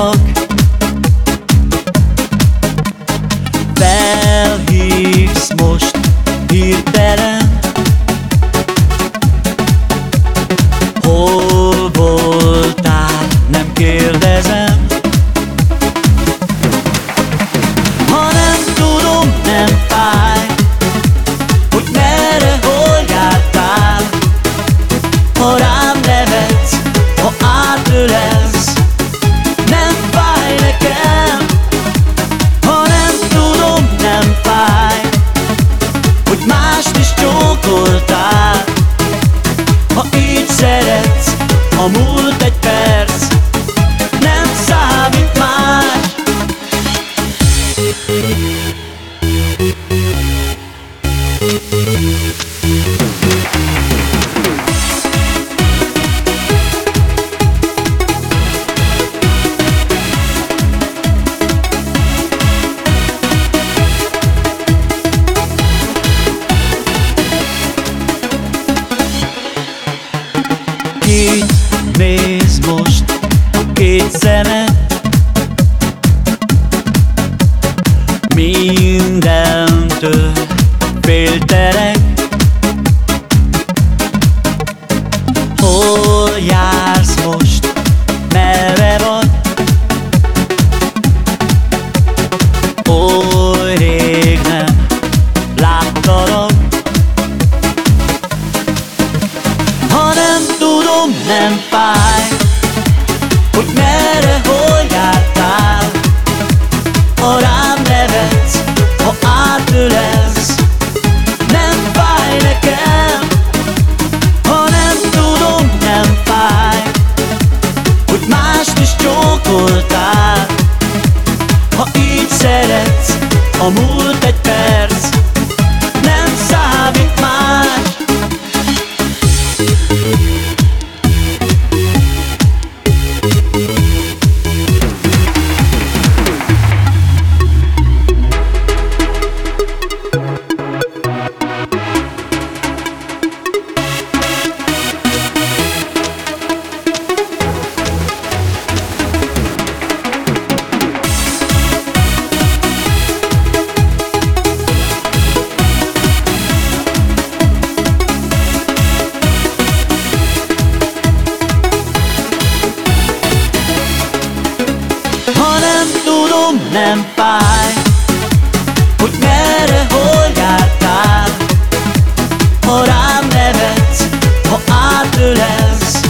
yok. így néz most a két szeme Mindentől féltere tudom nem fáj Hogy merre, hol jártál. Ha rám nevetsz, ha átölelsz Nem fáj nekem. Ha nem tudom nem fáj Hogy mást is csókoltál. Ha így szeretsz, a múlt egy nem fáj Hogy merre, hol jártál. Ha rám nevetsz, ha átölelsz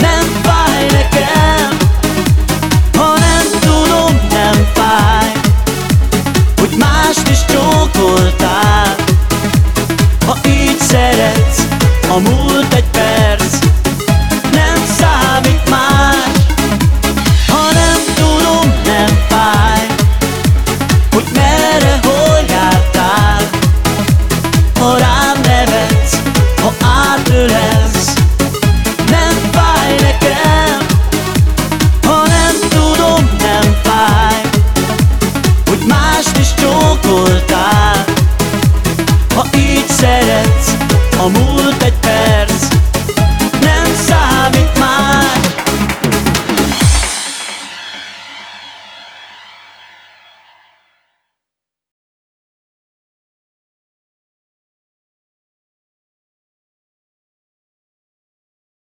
Nem fáj nekem. Ha nem tudom, nem fáj Hogy mást is csókoltál. Ha így szeretsz, a múlt enamorado.